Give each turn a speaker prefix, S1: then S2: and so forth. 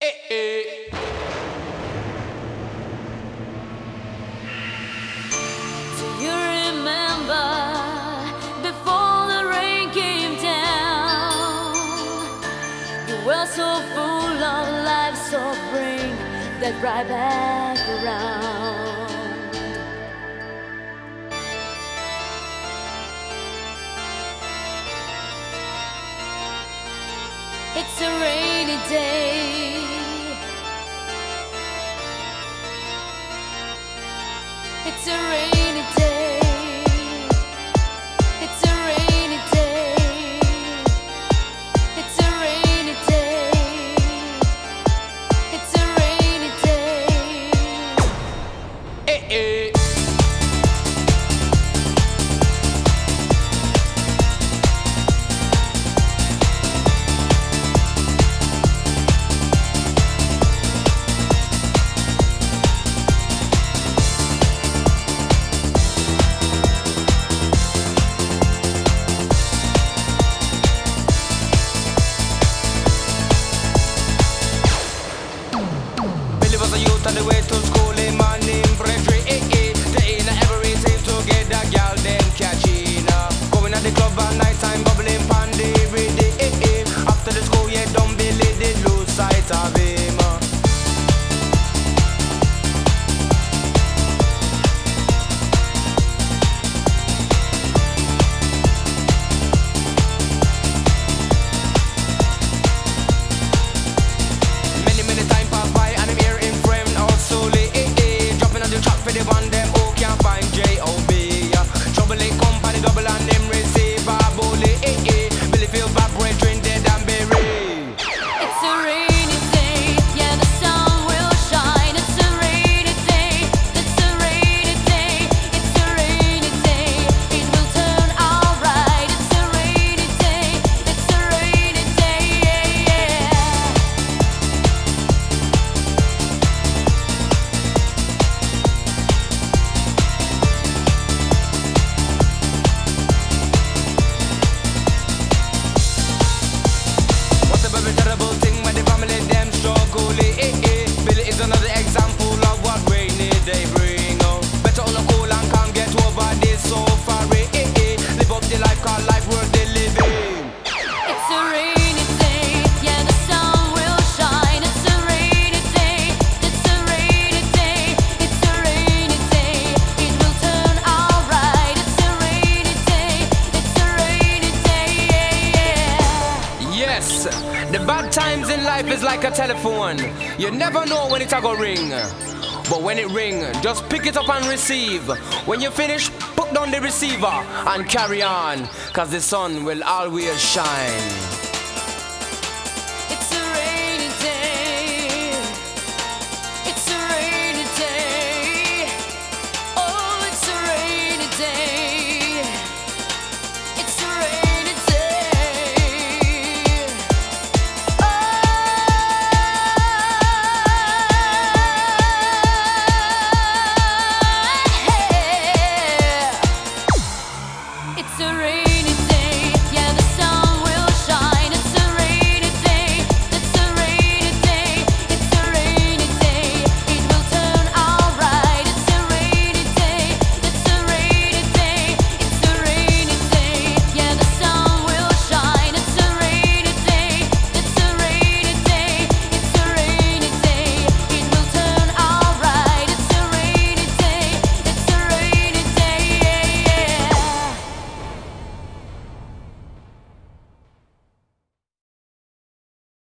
S1: Eh, eh. Do you remember before the rain came down? You were so full of life, so bring that right back around. It's a rainy day. It's a
S2: rain. Sorry. The bad times in life is like a telephone. You never know when it's gonna ring. But when it ring, just pick it up and receive. When you finish, put down the receiver and carry on. Cause the sun will always shine.